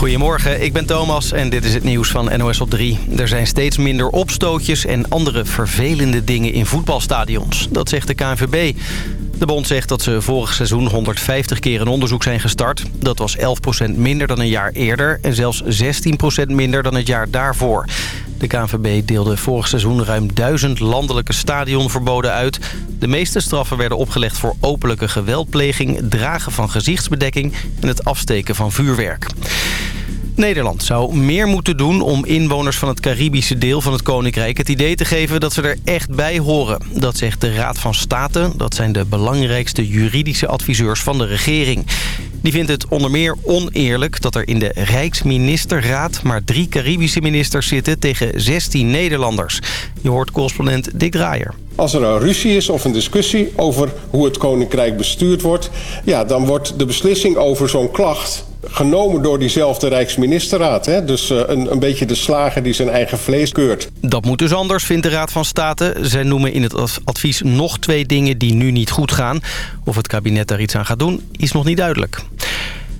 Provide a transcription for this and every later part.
Goedemorgen, ik ben Thomas en dit is het nieuws van NOS op 3. Er zijn steeds minder opstootjes en andere vervelende dingen in voetbalstadions. Dat zegt de KNVB. De bond zegt dat ze vorig seizoen 150 keer een onderzoek zijn gestart. Dat was 11% minder dan een jaar eerder en zelfs 16% minder dan het jaar daarvoor. De KNVB deelde vorig seizoen ruim duizend landelijke stadionverboden uit. De meeste straffen werden opgelegd voor openlijke geweldpleging... dragen van gezichtsbedekking en het afsteken van vuurwerk. Nederland zou meer moeten doen om inwoners van het Caribische deel van het Koninkrijk het idee te geven dat ze er echt bij horen. Dat zegt de Raad van State. Dat zijn de belangrijkste juridische adviseurs van de regering. Die vindt het onder meer oneerlijk dat er in de Rijksministerraad maar drie Caribische ministers zitten tegen 16 Nederlanders. Je hoort correspondent Dick Draaier. Als er een ruzie is of een discussie over hoe het koninkrijk bestuurd wordt... Ja, dan wordt de beslissing over zo'n klacht genomen door diezelfde Rijksministerraad. Hè? Dus uh, een, een beetje de slager die zijn eigen vlees keurt. Dat moet dus anders, vindt de Raad van State. Zij noemen in het advies nog twee dingen die nu niet goed gaan. Of het kabinet daar iets aan gaat doen, is nog niet duidelijk.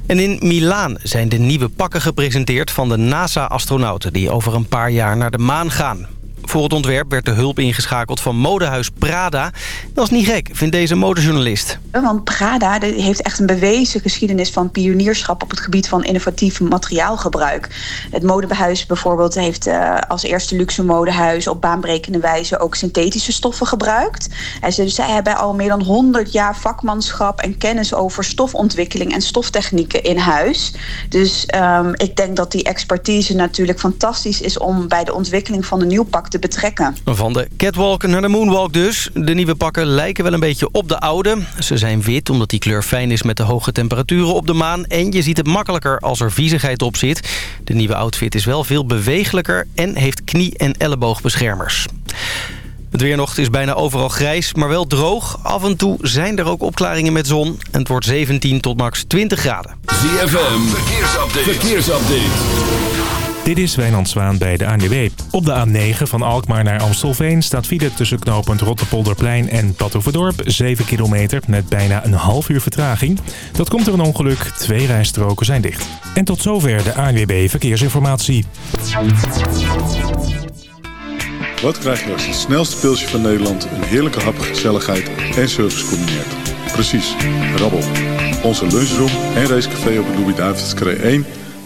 En in Milaan zijn de nieuwe pakken gepresenteerd van de NASA-astronauten... die over een paar jaar naar de maan gaan. Voor het ontwerp werd de hulp ingeschakeld van modehuis Prada. Dat is niet gek, vindt deze modejournalist. Want Prada heeft echt een bewezen geschiedenis van pionierschap... op het gebied van innovatief materiaalgebruik. Het modehuis bijvoorbeeld heeft uh, als eerste luxe modehuis... op baanbrekende wijze ook synthetische stoffen gebruikt. En ze, zij hebben al meer dan 100 jaar vakmanschap en kennis... over stofontwikkeling en stoftechnieken in huis. Dus um, ik denk dat die expertise natuurlijk fantastisch is... om bij de ontwikkeling van een nieuw pak te betrekken. Van de catwalk naar de moonwalk dus. De nieuwe pakken lijken wel een beetje op de oude. Ze zijn wit omdat die kleur fijn is met de hoge temperaturen op de maan. En je ziet het makkelijker als er viezigheid op zit. De nieuwe outfit is wel veel bewegelijker en heeft knie- en elleboogbeschermers. Het weer nog is bijna overal grijs, maar wel droog. Af en toe zijn er ook opklaringen met zon. En het wordt 17 tot max 20 graden. ZFM, verkeersupdate. verkeersupdate. Dit is Wijnand Zwaan bij de ANWB. Op de A9 van Alkmaar naar Amstelveen staat file tussen knooppunt Rotterpolderplein en Badhoevedorp. 7 kilometer met bijna een half uur vertraging. Dat komt door een ongeluk. Twee rijstroken zijn dicht. En tot zover de ANWB Verkeersinformatie. Wat krijg je als het snelste pilsje van Nederland een heerlijke hap, gezelligheid en service combineert? Precies, rabbel. Onze lunchroom en racecafé op de Louis-David's 1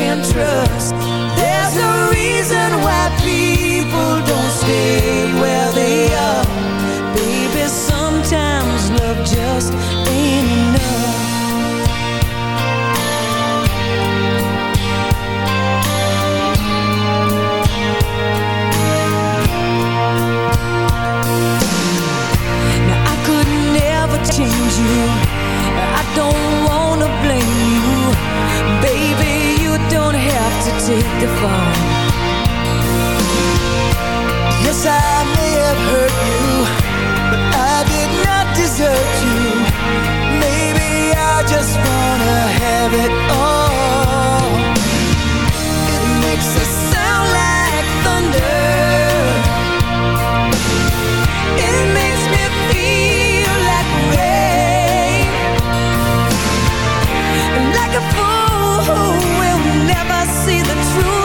can trust. take the fall. Yes, I may have hurt you But I did not desert you. Maybe I just wanna have it all. It makes a sound like thunder. It makes me feel like rain. Like a fool true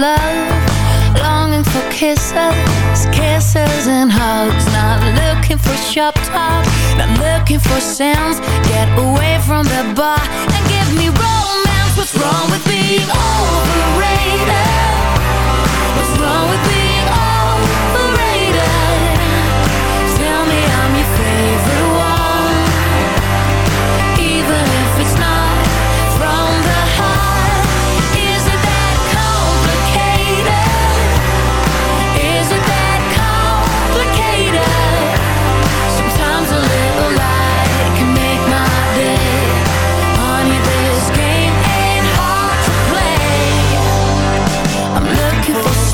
love Longing for kisses, kisses and hugs. Not looking for shop talk, not looking for sounds. Get away from the bar and give me romance. What's wrong with being overrated? What's wrong with being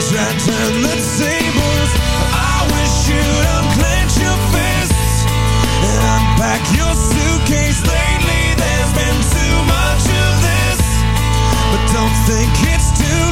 Try turn the tables. I wish you'd unclench your And unpack your suitcase. Lately there's been too much of this But don't think it's too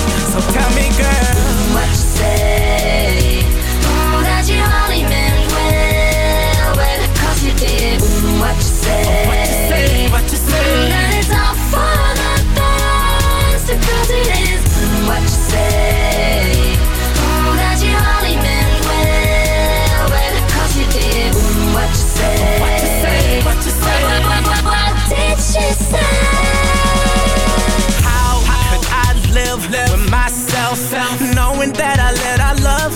So tell me, girl, What you say? Oh, that you only meant well, well, cause you did. What what you say,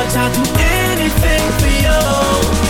large. I'll do anything for you.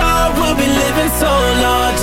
we'll be living so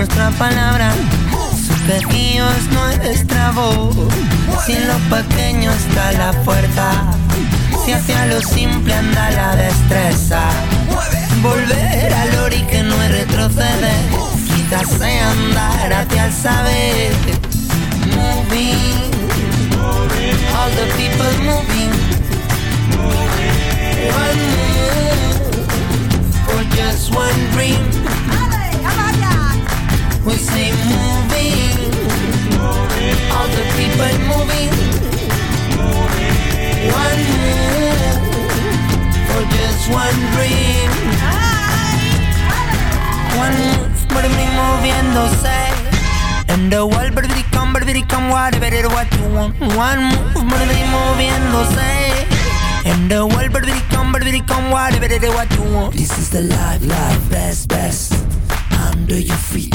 nuestra palabra, su pequeño es nuestra voz. Si en lo pequeño está la fuerza, si hacia lo simple anda la destreza. Volver al ori que no es retroceder, quizás sea andar hacia el saber. Moving, all the people moving. One move for just one dream. We say moving, all the people moving. One move for just one dream. One move, baby, moviéndose. And the world, baby, come, baby, come, whatever it what you want. One move, baby, moviéndose. And the world, baby, come, baby, come, whatever it what you want. This is the life, life, best, best. Under your feet.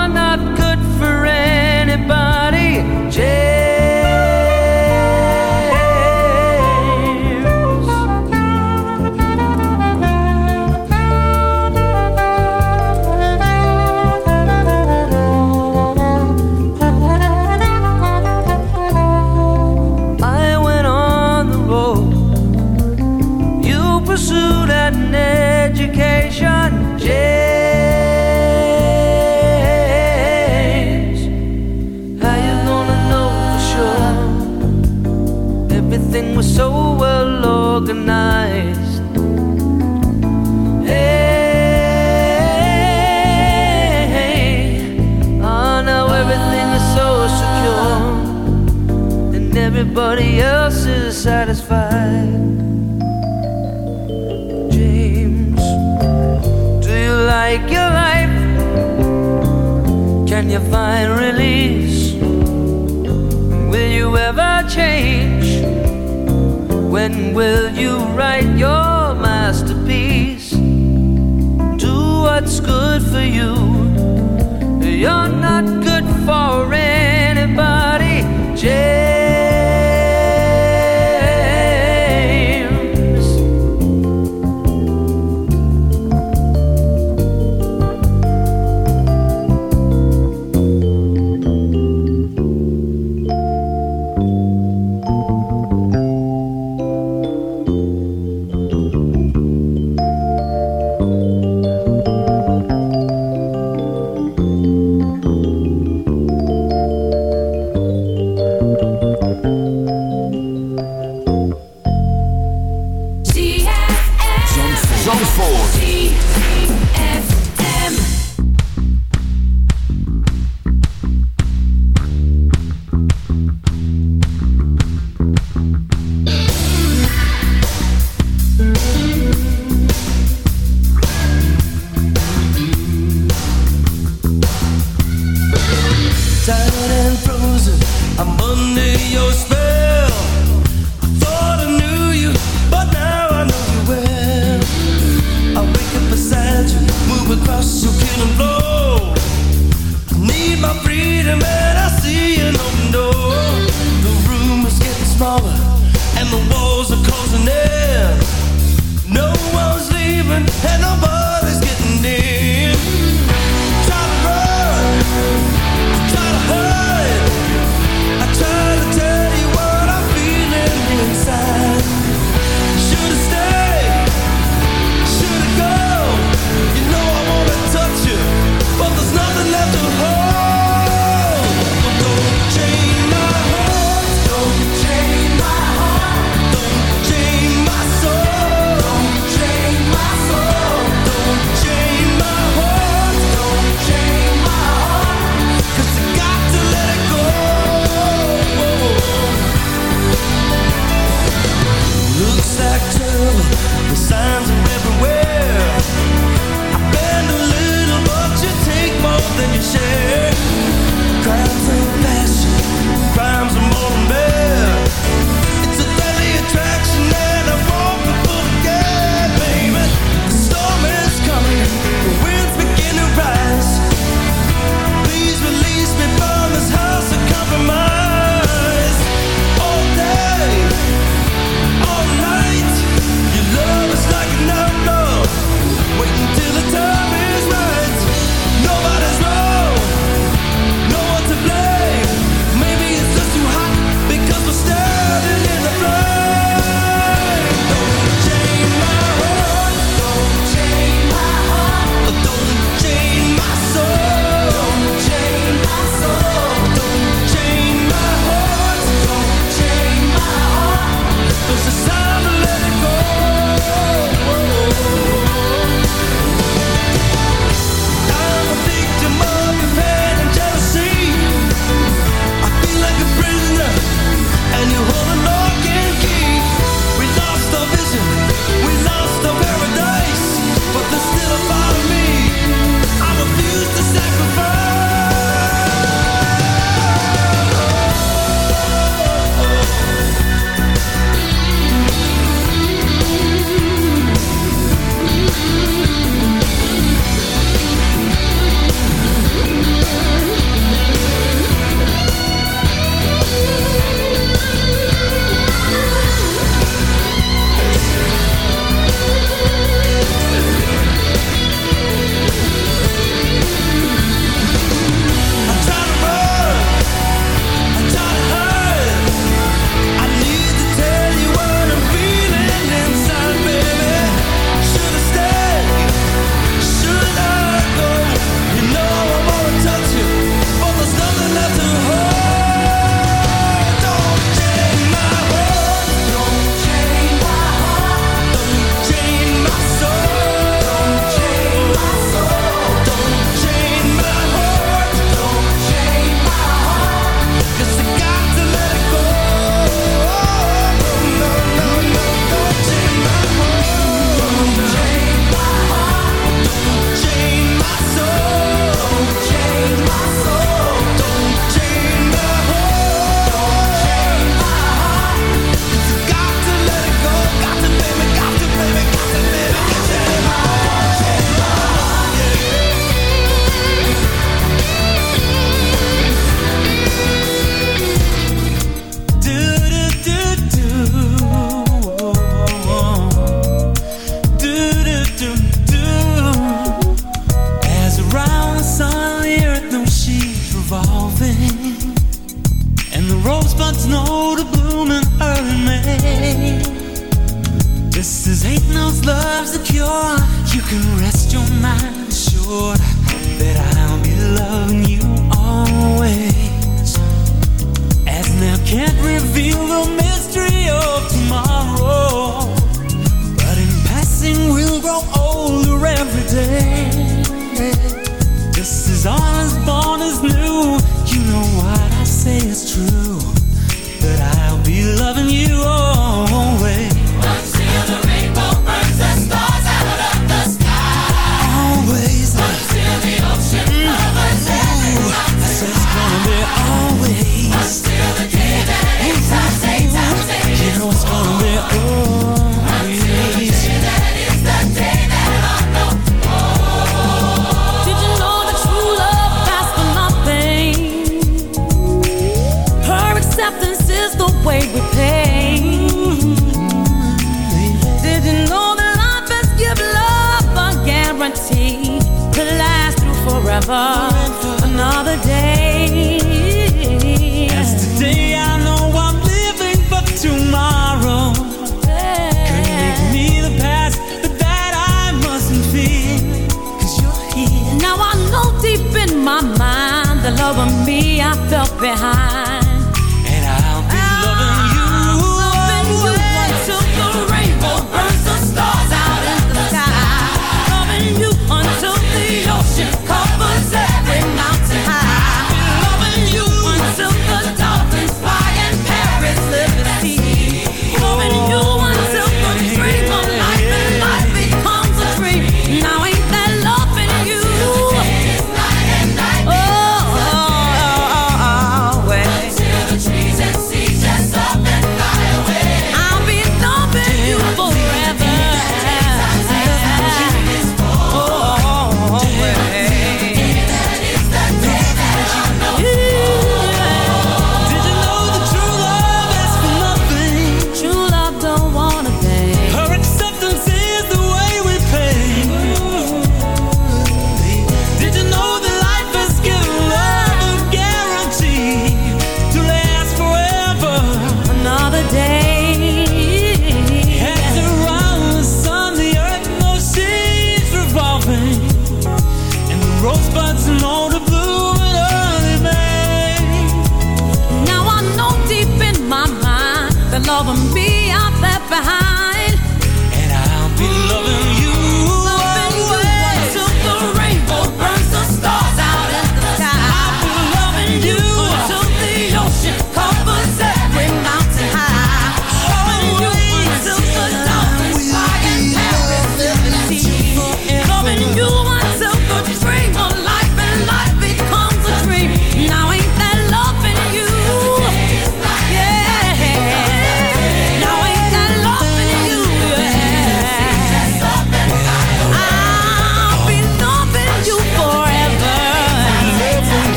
them